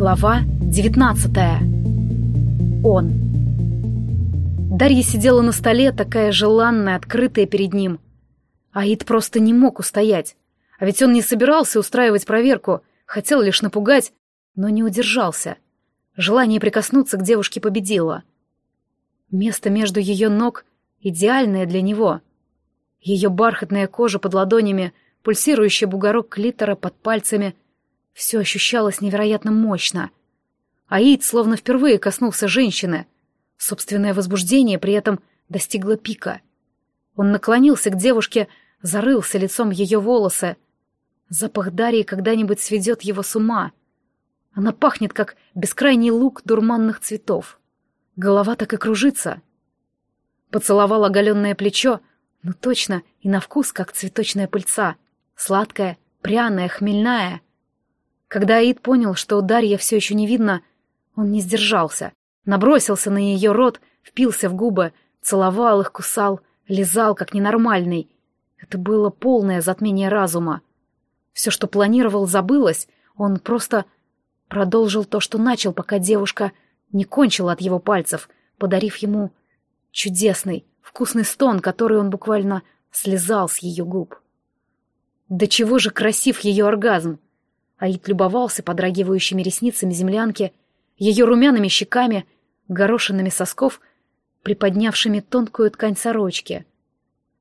Глава 19 Он. Дарья сидела на столе, такая желанная, открытая перед ним. Аид просто не мог устоять. А ведь он не собирался устраивать проверку, хотел лишь напугать, но не удержался. Желание прикоснуться к девушке победило. Место между ее ног идеальное для него. Ее бархатная кожа под ладонями, пульсирующий бугорок клитора под пальцами — все ощущалось невероятно мощно. Аид словно впервые коснулся женщины. Собственное возбуждение при этом достигло пика. Он наклонился к девушке, зарылся лицом в ее волосы. Запах Дарьи когда-нибудь сведет его с ума. Она пахнет, как бескрайний луг дурманных цветов. Голова так и кружится. Поцеловал оголенное плечо, ну точно, и на вкус, как цветочная пыльца. Сладкая, пряная, хмельная — когда Аид понял, что Дарья все еще не видно, он не сдержался. Набросился на ее рот, впился в губы, целовал их, кусал, лизал, как ненормальный. Это было полное затмение разума. Все, что планировал, забылось, он просто продолжил то, что начал, пока девушка не кончила от его пальцев, подарив ему чудесный, вкусный стон, который он буквально слезал с ее губ. Да чего же красив ее оргазм! Аид любовался подрагивающими ресницами землянки, ее румяными щеками, горошинами сосков, приподнявшими тонкую ткань сорочки.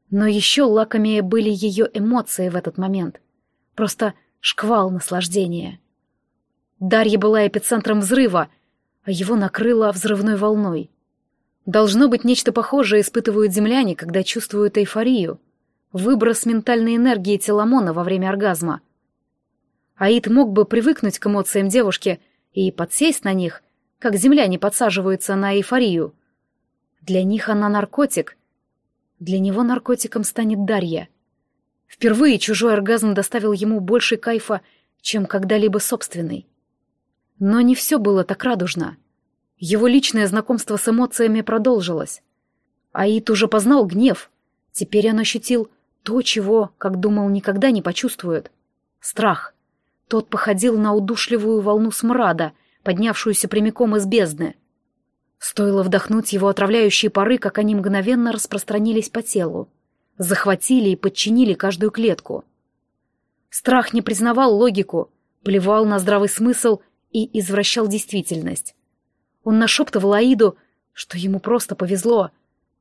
Но еще лакомее были ее эмоции в этот момент. Просто шквал наслаждения. Дарья была эпицентром взрыва, а его накрыло взрывной волной. Должно быть, нечто похожее испытывают земляне, когда чувствуют эйфорию. Выброс ментальной энергии Теламона во время оргазма — Аид мог бы привыкнуть к эмоциям девушки и подсесть на них, как земляне подсаживаются на эйфорию. Для них она наркотик. Для него наркотиком станет Дарья. Впервые чужой оргазм доставил ему больше кайфа, чем когда-либо собственный. Но не все было так радужно. Его личное знакомство с эмоциями продолжилось. Аид уже познал гнев. Теперь он ощутил то, чего, как думал, никогда не почувствует. Страх — тот походил на удушливую волну смрада, поднявшуюся прямиком из бездны. Стоило вдохнуть его отравляющие пары, как они мгновенно распространились по телу, захватили и подчинили каждую клетку. Страх не признавал логику, плевал на здравый смысл и извращал действительность. Он нашептывал Аиду, что ему просто повезло.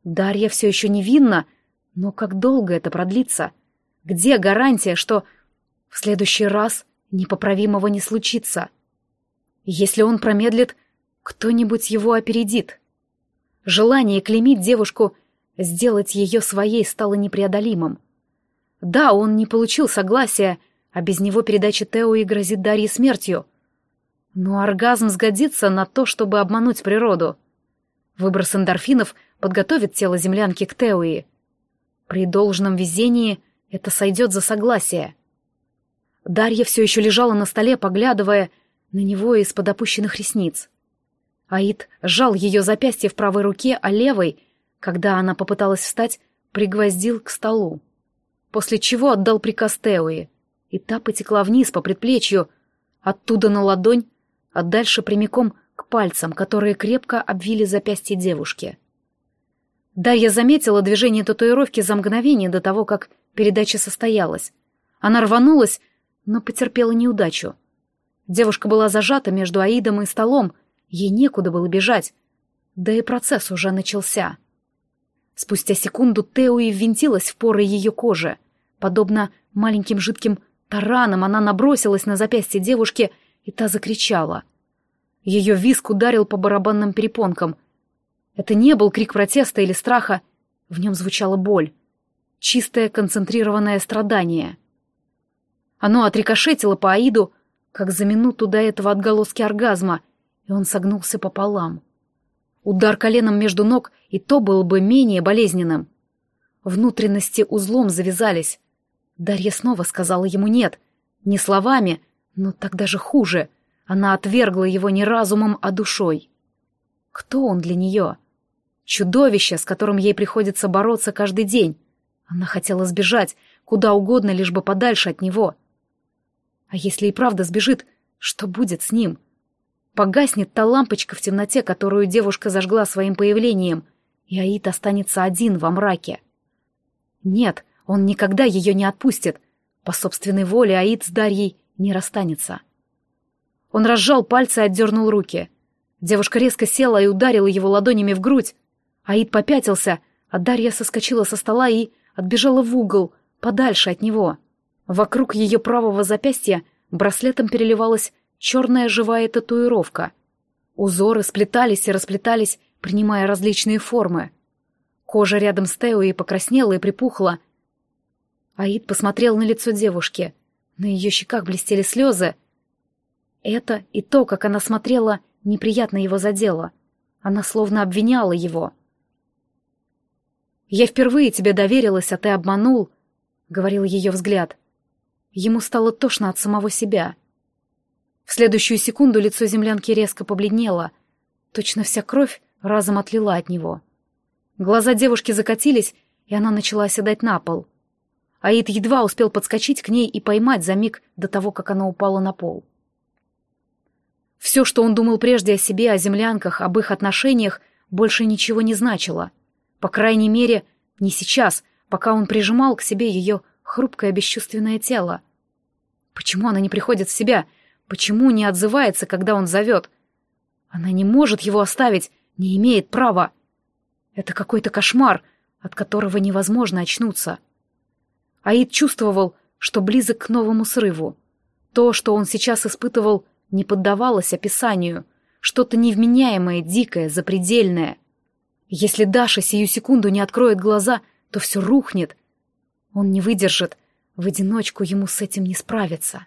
Дарья все еще невинна, но как долго это продлится? Где гарантия, что в следующий раз непоправимого не случится. Если он промедлит, кто-нибудь его опередит. Желание клеймить девушку, сделать ее своей стало непреодолимым. Да, он не получил согласия, а без него передача Тео грозит Дарье смертью. Но оргазм сгодится на то, чтобы обмануть природу. Выброс эндорфинов подготовит тело землянки к Теуи. При должном везении это сойдет за согласие. Дарья все еще лежала на столе, поглядывая на него из-под опущенных ресниц. Аид сжал ее запястье в правой руке, а левой, когда она попыталась встать, пригвоздил к столу. После чего отдал приказ Теуи, и та потекла вниз по предплечью, оттуда на ладонь, а дальше прямиком к пальцам, которые крепко обвили запястье девушки. Дарья заметила движение татуировки за мгновение до того, как передача состоялась. Она рванулась, но потерпела неудачу. Девушка была зажата между Аидом и столом, ей некуда было бежать, да и процесс уже начался. Спустя секунду Теуи ввинтилась в поры ее кожи. Подобно маленьким жидким таранам она набросилась на запястье девушки, и та закричала. Ее виск ударил по барабанным перепонкам. Это не был крик протеста или страха, в нем звучала боль. Чистое концентрированное страдание — оно отрикошетило по Аиду, как за минуту до этого отголоски оргазма, и он согнулся пополам. Удар коленом между ног и то был бы менее болезненным. Внутренности узлом завязались. Дарья снова сказала ему «нет», не словами, но так даже хуже. Она отвергла его не разумом, а душой. Кто он для нее? Чудовище, с которым ей приходится бороться каждый день. Она хотела сбежать, куда угодно, лишь бы подальше от него — а если и правда сбежит, что будет с ним? Погаснет та лампочка в темноте, которую девушка зажгла своим появлением, и Аид останется один во мраке. Нет, он никогда ее не отпустит. По собственной воле Аид с Дарьей не расстанется. Он разжал пальцы и отдернул руки. Девушка резко села и ударила его ладонями в грудь. Аид попятился, а Дарья соскочила со стола и отбежала в угол, подальше от него. Вокруг ее правого запястья браслетом переливалась черная живая татуировка. Узоры сплетались и расплетались, принимая различные формы. Кожа рядом с Тео покраснела и припухла. Аид посмотрел на лицо девушки. На ее щеках блестели слезы. Это и то, как она смотрела, неприятно его задело. Она словно обвиняла его. «Я впервые тебе доверилась, а ты обманул», — говорил ее взгляд. Ему стало тошно от самого себя. В следующую секунду лицо землянки резко побледнело. Точно вся кровь разом отлила от него. Глаза девушки закатились, и она начала оседать на пол. Аид едва успел подскочить к ней и поймать за миг до того, как она упала на пол. Все, что он думал прежде о себе, о землянках, об их отношениях, больше ничего не значило. По крайней мере, не сейчас, пока он прижимал к себе ее хрупкое бесчувственное тело. Почему она не приходит в себя? Почему не отзывается, когда он зовет? Она не может его оставить, не имеет права. Это какой-то кошмар, от которого невозможно очнуться. Аид чувствовал, что близок к новому срыву. То, что он сейчас испытывал, не поддавалось описанию. Что-то невменяемое, дикое, запредельное. Если Даша сию секунду не откроет глаза, то все рухнет. Он не выдержит. В одиночку ему с этим не справиться.